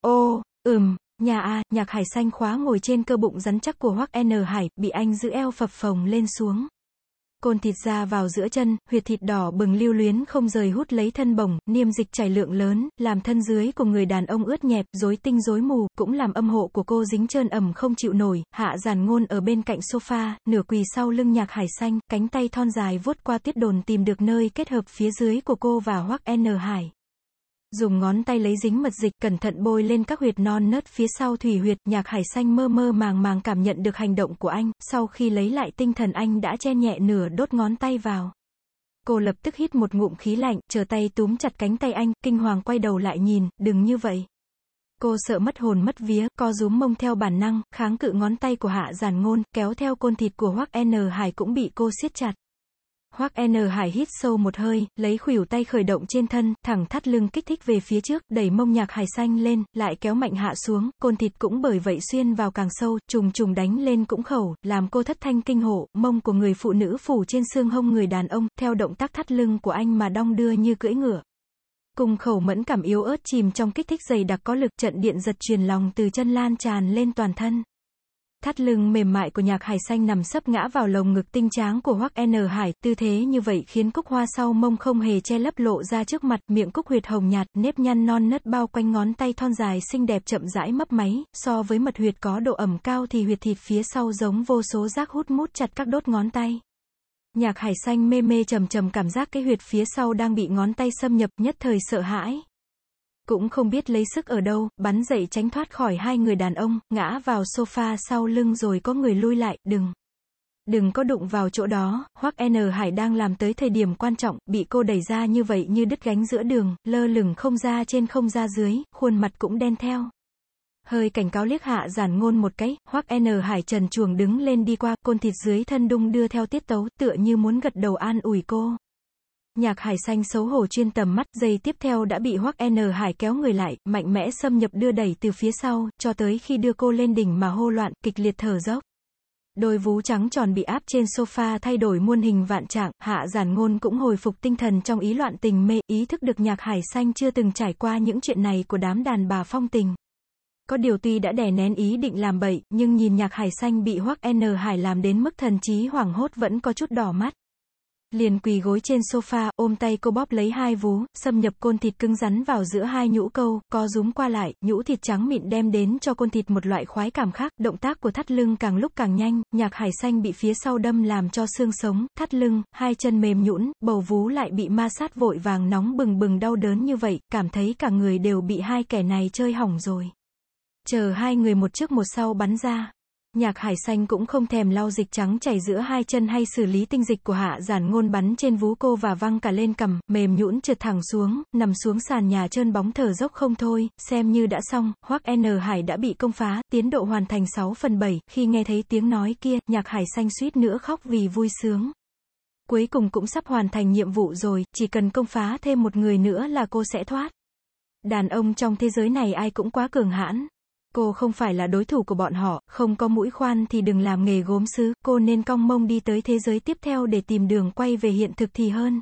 Ô, ừm, nhà a, nhạc hải xanh khóa ngồi trên cơ bụng rắn chắc của Hoắc N Hải, bị anh giữ eo phập phồng lên xuống. Côn thịt ra vào giữa chân, huyệt thịt đỏ bừng lưu luyến không rời hút lấy thân bổng, niêm dịch chảy lượng lớn, làm thân dưới của người đàn ông ướt nhẹp, rối tinh rối mù, cũng làm âm hộ của cô dính trơn ẩm không chịu nổi, hạ giàn ngôn ở bên cạnh sofa, nửa quỳ sau lưng nhạc hải xanh, cánh tay thon dài vuốt qua tiết đồn tìm được nơi kết hợp phía dưới của cô và Hoắc N Hải. Dùng ngón tay lấy dính mật dịch cẩn thận bôi lên các huyệt non nớt phía sau thủy huyệt, nhạc hải xanh mơ mơ màng màng cảm nhận được hành động của anh, sau khi lấy lại tinh thần anh đã che nhẹ nửa đốt ngón tay vào. Cô lập tức hít một ngụm khí lạnh, chờ tay túm chặt cánh tay anh, kinh hoàng quay đầu lại nhìn, đừng như vậy. Cô sợ mất hồn mất vía, co rúm mông theo bản năng, kháng cự ngón tay của hạ giản ngôn, kéo theo côn thịt của Hoắc N Hải cũng bị cô siết chặt. Hoắc N Hải hít sâu một hơi, lấy khuỷu tay khởi động trên thân, thẳng thắt lưng kích thích về phía trước, đẩy mông nhạc hải xanh lên, lại kéo mạnh hạ xuống, côn thịt cũng bởi vậy xuyên vào càng sâu, trùng trùng đánh lên cũng khẩu, làm cô thất thanh kinh hộ, mông của người phụ nữ phủ trên xương hông người đàn ông, theo động tác thắt lưng của anh mà đong đưa như cưỡi ngựa. Cùng khẩu mẫn cảm yếu ớt chìm trong kích thích dày đặc có lực trận điện giật truyền lòng từ chân lan tràn lên toàn thân. Thắt lưng mềm mại của nhạc hải xanh nằm sấp ngã vào lồng ngực tinh tráng của Hoắc N Hải, tư thế như vậy khiến cúc hoa sau mông không hề che lấp lộ ra trước mặt, miệng cúc huyệt hồng nhạt, nếp nhăn non nớt bao quanh ngón tay thon dài xinh đẹp chậm rãi mấp máy, so với mật huyệt có độ ẩm cao thì huyệt thịt phía sau giống vô số rác hút mút chặt các đốt ngón tay. Nhạc hải xanh mê mê trầm trầm cảm giác cái huyệt phía sau đang bị ngón tay xâm nhập, nhất thời sợ hãi cũng không biết lấy sức ở đâu, bắn dậy tránh thoát khỏi hai người đàn ông, ngã vào sofa sau lưng rồi có người lui lại, đừng. Đừng có đụng vào chỗ đó, Hoắc N Hải đang làm tới thời điểm quan trọng, bị cô đẩy ra như vậy như đứt gánh giữa đường, lơ lửng không ra trên không ra dưới, khuôn mặt cũng đen theo. Hơi cảnh cáo liếc hạ giản ngôn một cái, Hoắc N Hải trần chuồng đứng lên đi qua, côn thịt dưới thân đung đưa theo tiết tấu, tựa như muốn gật đầu an ủi cô. Nhạc hải xanh xấu hổ chuyên tầm mắt, giây tiếp theo đã bị Hoắc N Hải kéo người lại, mạnh mẽ xâm nhập đưa đẩy từ phía sau, cho tới khi đưa cô lên đỉnh mà hô loạn, kịch liệt thở dốc. Đôi vú trắng tròn bị áp trên sofa thay đổi muôn hình vạn trạng, hạ giản ngôn cũng hồi phục tinh thần trong ý loạn tình mê, ý thức được nhạc hải xanh chưa từng trải qua những chuyện này của đám đàn bà phong tình. Có điều tuy đã đè nén ý định làm bậy, nhưng nhìn nhạc hải xanh bị Hoắc N Hải làm đến mức thần trí hoảng hốt vẫn có chút đỏ mắt. Liền quỳ gối trên sofa, ôm tay cô bóp lấy hai vú, xâm nhập côn thịt cứng rắn vào giữa hai nhũ câu, co rúm qua lại, nhũ thịt trắng mịn đem đến cho côn thịt một loại khoái cảm khác, động tác của thắt lưng càng lúc càng nhanh, nhạc hải xanh bị phía sau đâm làm cho xương sống, thắt lưng, hai chân mềm nhũn, bầu vú lại bị ma sát vội vàng nóng bừng bừng đau đớn như vậy, cảm thấy cả người đều bị hai kẻ này chơi hỏng rồi. Chờ hai người một trước một sau bắn ra. Nhạc hải xanh cũng không thèm lau dịch trắng chảy giữa hai chân hay xử lý tinh dịch của hạ giản ngôn bắn trên vú cô và văng cả lên cầm, mềm nhũn trượt thẳng xuống, nằm xuống sàn nhà trơn bóng thở dốc không thôi, xem như đã xong, hoắc N Hải đã bị công phá, tiến độ hoàn thành 6 phần 7, khi nghe thấy tiếng nói kia, nhạc hải xanh suýt nữa khóc vì vui sướng. Cuối cùng cũng sắp hoàn thành nhiệm vụ rồi, chỉ cần công phá thêm một người nữa là cô sẽ thoát. Đàn ông trong thế giới này ai cũng quá cường hãn. Cô không phải là đối thủ của bọn họ, không có mũi khoan thì đừng làm nghề gốm sứ, cô nên cong mông đi tới thế giới tiếp theo để tìm đường quay về hiện thực thì hơn.